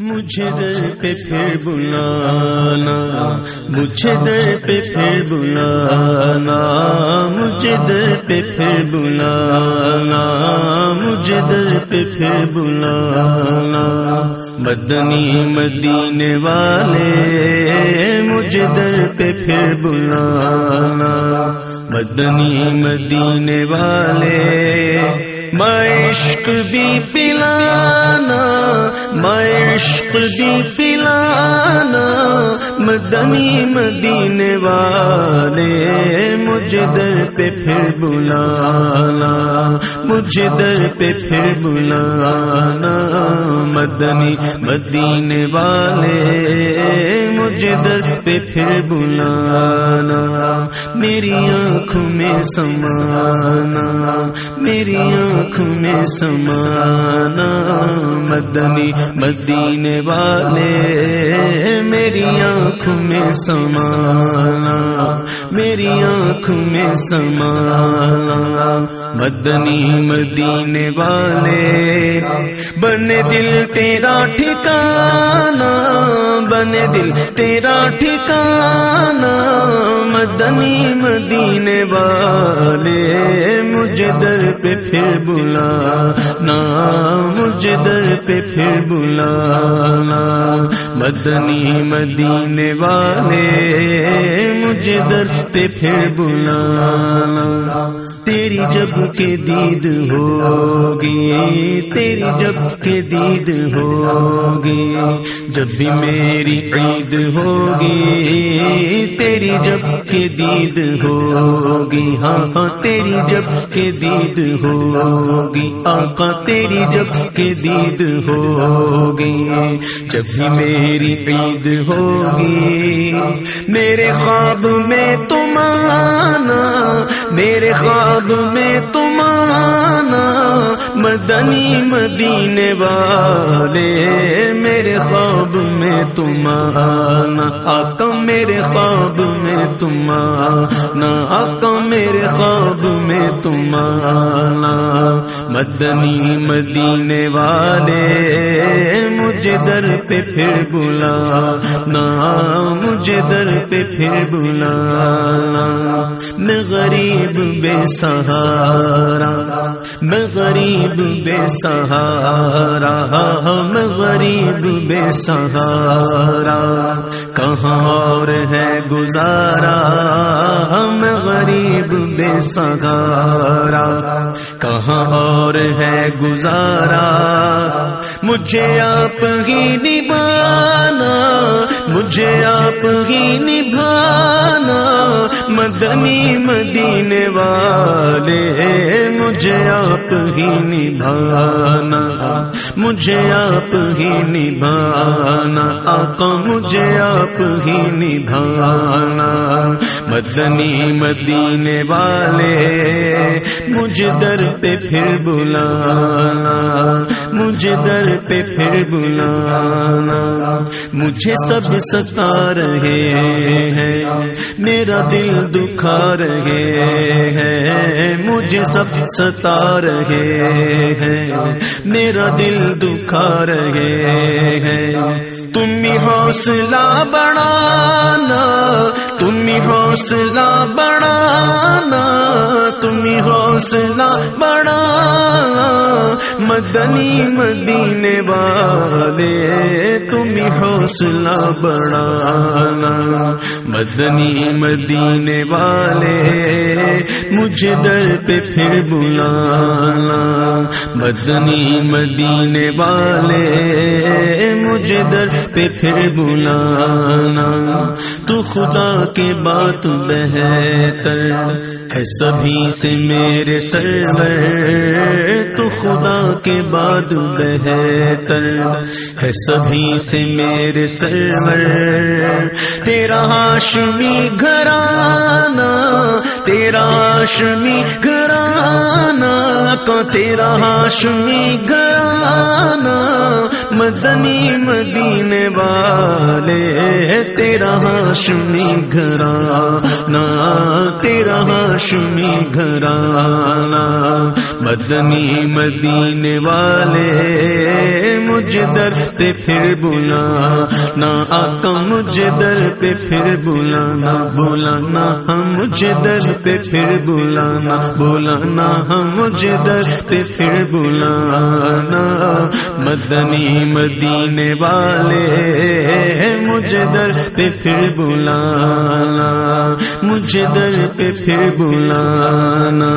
مجھے در پہ پھر بلانا مجھے در پہ پھر بلانا مجھے در پہ پھر بلانا مجھے در پہ پھر بلانا مدنی مدینے والے مجھے در پہ پھر بلانا مدنی مدینے والے عشق بھی پلانا عشق بھی پلانا مدنی مدینے والے۔ مجھے در پہ پھر بلانا مجھے در پہ پھر بلانا، مدنی مدینے والے مجھے در پہ پھر بلانا، میری آنکھوں میں سمانا، میری آنکھوں میں سمانا، مدنی مدینے والے، میری آنکھوں میں سمانا، میری آنکھوں میں سمانا مدنی مدینے والے، بنے دل تیرا ٹھکانا بنے دل تیرا ٹھکانا مدنی مدینے والے، مجھے در پہ پھر بلا نا مجھے در پہ پھر بلا مدنی مدینے والے، مجھے در پہ پھر بلا تیری جب کے دید ہوگی، تیری جب کے دید ہوگی، جب بھی میری عید ہوگی، تیری جب کے دید ہوگی۔ ہاں ہاں تیری جب کے دید ہوگی، آقا تیری جب کے دید ہوگی۔ جب بھی میری عید ہوگی۔ میرے خواب میں تم آنا میرے خواب میں تم آنا۔ مدنی مدینے والے، میرے خواب میں تم آنا۔ آقا میرے خواب میں تم آنا۔ آقا میرے خواب میں تم آنا۔ مدنی مدینے والے، مجھے در پہ پھر بلا نا مجھے در پہ پھر بلانا۔ میں غریب بے سہارا۔ میں غریب بے سہارا میں غریب بے سہارا، کہاں اور ہے گزارا؟ میں غریب بے سہارا، کہاں اور ہے گزارا؟ مجھے آپ ہی نبھانا، مجھے آپ ہی نبھانا مدنی مدینے والے، مجھے آپ ہی نبھانا، مجھے آپ ہی نبھانا، آقا مجھے آپ ہی نبھانا۔ مدنی مدینے والے مجھے در پہ پھر بلانا مجھے در پہ پھر بلانا۔ مجھے سب ستا رہے ہیں، میرا دل دکھا رہے ہیں مجھے سب ستا رہے ہیں۔ میرا دل دکھا رہے ہیں۔ تم ہی حوصلہ بڑھانا تم ہی حوصلہ بڑھانا تم ہی حوصلہ بڑھانا، مدنی مدینے والے تم ہی حوصلہ بڑھانا، مدنی مدینے والے، مجھے در پہ پھر بلانا، مدنی مدینے والے، مجھے در پہ پھر بلانا، تو خدا کے بات بہتر ہے سبھی سے میرے سرور تو خدا کے بعد بہتر ہے سبھی سے میرے سرور تیرا ہاشمی گھرانا تیرا ہاشمی گھرانا کو تیرا ہاشمی گھر گھرانا مدنی مدینے والے، تیرا ہاشمی گھرانا تیرا ہاشمی گھرانا مدنی مدینے والے، مجھ در پہ پھر بلا نہ آقا مجھ در پہ پھر بلانا بولانا ہم مجھ در پہ پھر بلانا بولانا ہم مجھ در پہ پھر بلانا۔ مدنی مدینے والے مجھے در پہ پھر بلانا۔ مجھے در پہ پھر بلانا۔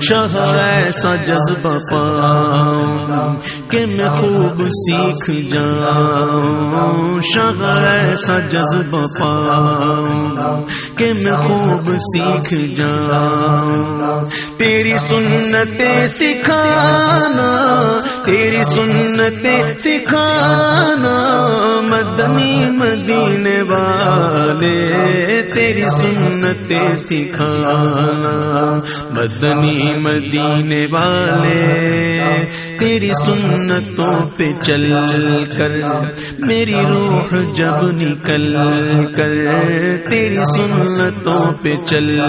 شاہ، ایسا جذبہ پاؤں کہ میں خوب سیکھ جاؤں۔ شاہ، ایسا جذبہ پاؤں کہ میں خوب سیکھ جاؤں۔ تیری سنتیں سکھانا تیری سنتیں سکھانا مدنی مدینے والے، تیری سنتیں سکھانا مدنی مدینے والے۔ تیری سنتوں پہ چل کر، میری روح جب نکل کر۔ تیری سنتوں پہ چل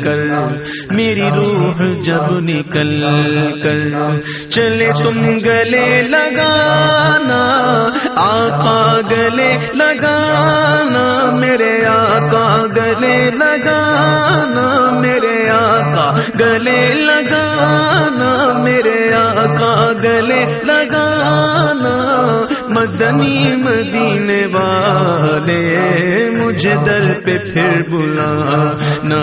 کر، میری روح جب نکل کر۔ چلے تم گلے لگانا، آقا گلے لگانا، میرے آقا گلے لگانا، میرے آقا گلے لگانا، میرے آقا گلے لگانا مدنی مدینے والے مجھے در پہ پھر بلا نا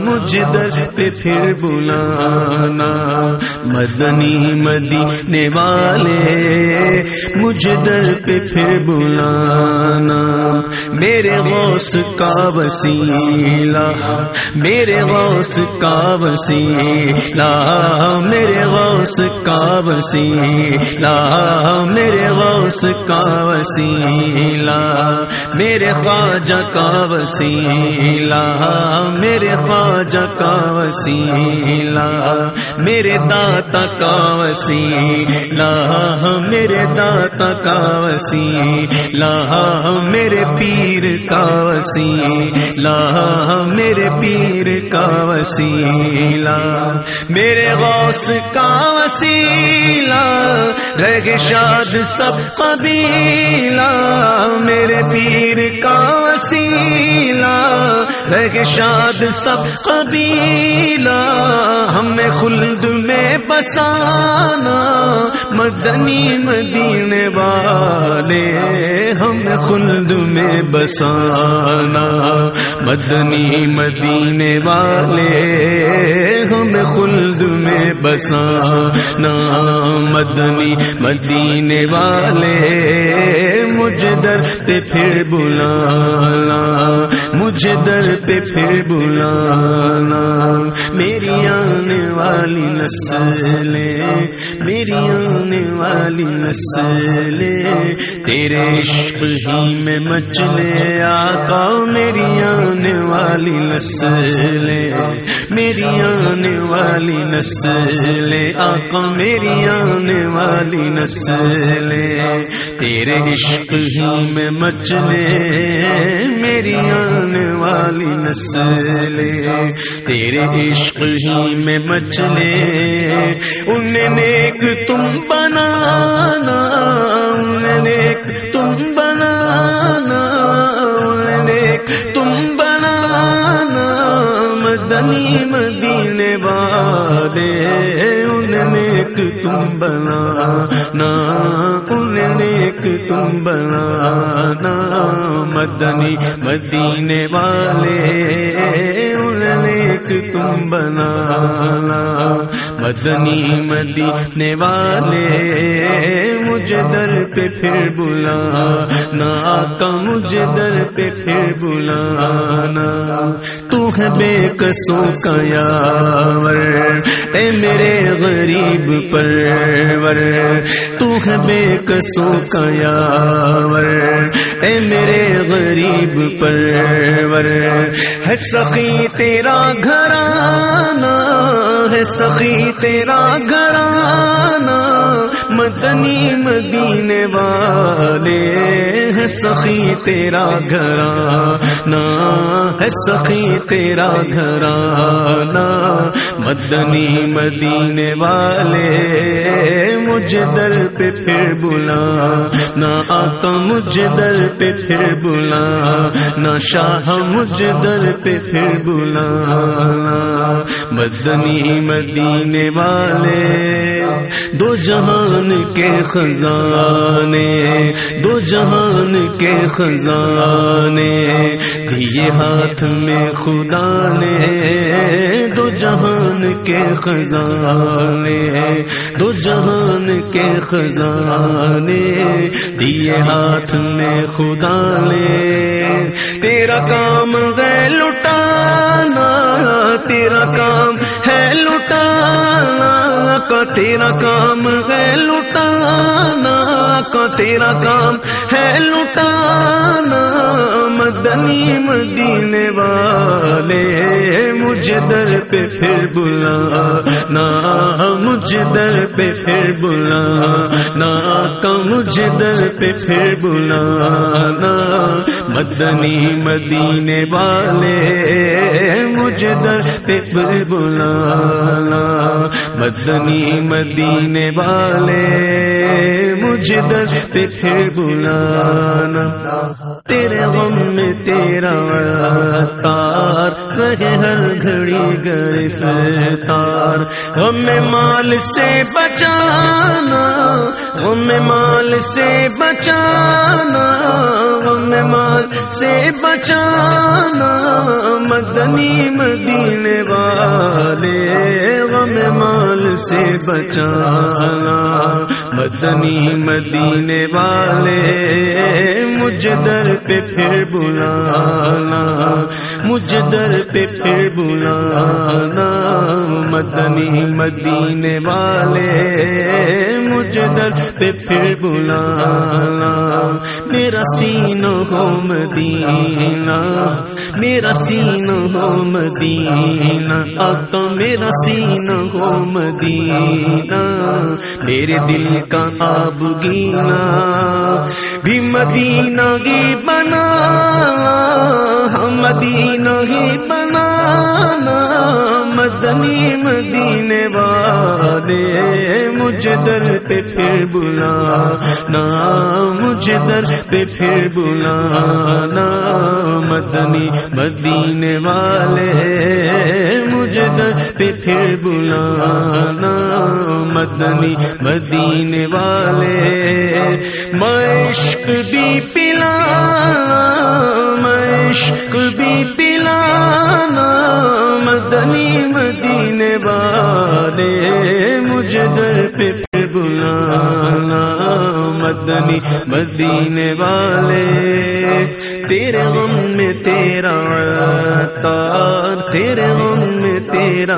مجھے در پہ پھر بلانا۔ مدنی مدینے والے مجھے در پہ پھر بلانا۔ میرے غوث کا وسیلہ میرے غوث کا وسیلہ میرے غوث کا وسیلہ میرے غوث کا وسیلہ میرے خواجہ کا وسیلہ میرے خواجہ کا وسیلہ میرے داتا کا وسیلہ میرے داتا کا وسیلہ میرے پیر پیر کا وسیلہ میرے پیر کا وسیلہ میرے غوث کا وسیلہ رہ شاد سب قبیلہ، میرے پیر کا وسیلہ رہ شاد سب قبیلہ، ہمیں خلد میں بسانا مدنی مدینے والے، ہم خلد میں بسانا۔ مدنی مدینے والے، ہم خلد میں بسانا۔ مدنی مدینے والے مجھے در پہ پھر بلانا، مجھے در پہ پھر بلانا۔ میری آنے والی نسلیں، میری آنے والی نسلیں، تیرے عشق ہی میں مچلے آقا، میری آنے والی نسلیں، میری آنے والی نسلیں۔ آقا، میری آنے والی نسلیں۔ تیرے عشق ہی میں مچلے میری آنے والی نسلیں، تیرے عشق ہی میں مچلے انہیں نیک تم بنانا، انہیں نیک تم بنانا، انہیں نیک تم بنانا، مدنی مدینے والے، انہیں نیک تم بنانا انہیں نیک تم بنانا مدنی مدینے والے انہیں نیک تم بنانا مدنی مدینے والے۔ مجھے در پہ پھر بلا نا آقا مجھے در پہ پھر بلانا۔ تو ہے بے کسوں کا یاور، اے میرے غریب پرور۔ تو ہے بے کسوں کا یاور اے میرے غریب پرور، ہے سخی تیرا گھرانا ہے سخی تیرا گھرانا مدنی مدینے والے، ہے سخی تیرا گھرانا ہے سخی تیرا گھرانا مدنی مدینے والے مجھے در پہ پھر بلا۔ نہ آقا مجھے در پہ پھر بلا، نہ شاہ مجھے در پہ پھر بلا۔ مدنی مدینے والے، دو جہان کے خزانے، دو جہان کے خزانے۔ دیے ہاتھ میں خدا نے، دو جہان کے خزانے، دو جہان کے خزانے، دیے ہاتھ میں خدا نے۔ تیرا کام گئے لٹانا، تیرا کام ہے لٹانا، کا تیرا کام ہے لٹانا، کا تیرا کام ہے لٹانا۔ مدنی مدینے والے مجھے در پہ پھر بلا، نہ مجھے در پہ پھر بلا، نہ کا مجھے در پہ پھر بلا، نہ مدنی مدینے والے مجھے در پہ پھر بلا مدنی مدینے والے مجھے در پہ پھر بلانا۔ تیرے غم میں تیرا تار رہے ہر گھڑی گرفتار۔ غم مال سے بچانا۔ غم مال سے بچانا۔ غم مال سے بچانا۔ مدنی مدینے والے، غم مال سے بچانا۔ مدنی مدینے والے مجھ در پہ پھر بلانا، مجھ در پہ پھر بلانا۔ مدنی مدینے والے مجھ در پہ پھر بلانا۔ میرا سین ہو مدینہ، میرا سین ہو مدینہ۔ اب تو میرا سین ہو مدینہ۔ میرے دل کا آب گینا بھی مدینہ ہی بنا ہم مدینہ ہی بنانا مدنی مدینے والے مجھے در پہ پھر بلا نا مجھے در پہ پھر بلا نا مدنی مدینے والے مجھے در پہ پھر بلا نا مدنی مدینے والے۔ مشق بھی پلانا مشق بھی پلانا مدنی مدینے والے مجھے در پہ پھر بلانا۔ مدنی مدینے والے تیرے غم میں تیرا تار، تیرے غم میں تیرا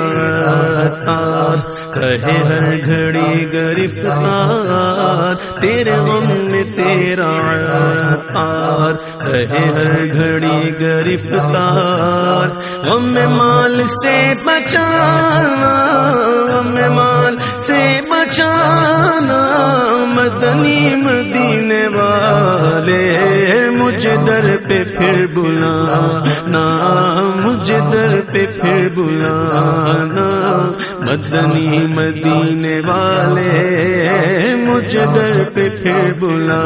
تار۔ کہے ہر گھڑی گرفتار، تیرے غم میں تیرا تار۔ کہے ہر گھڑی گرفتار، غم مال سے بچانا غم مال سے بچانا مدنی مدینے والے مجھ در پہ پھر بلانا مجھے در پہ پھر بلانا مدنی مدینے والے مجھے در پہ پھر بلا،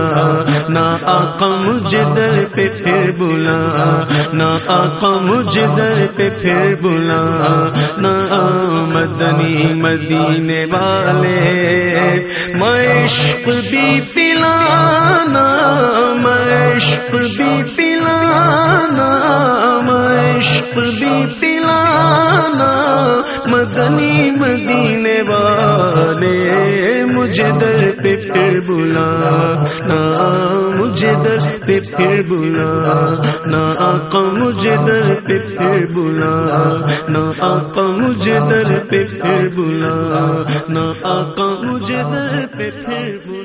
نا، آقا مجھے در پہ پھر بلانا آقا مجھے در پہ پھر بلا، نا، مدنی مدینے والے مشق بھی پلانا مشق بھی پلانا، مشق بھی پلانا، مدنی مدینے والے، مجھے در پہ پھر بلا نا مجھے در پہ پھر بلا نا آقا مجھے در پہ پھر بلا نا آقا مجھے در پہ پھر بلا نا آقا مجھے در پہ پھر بلا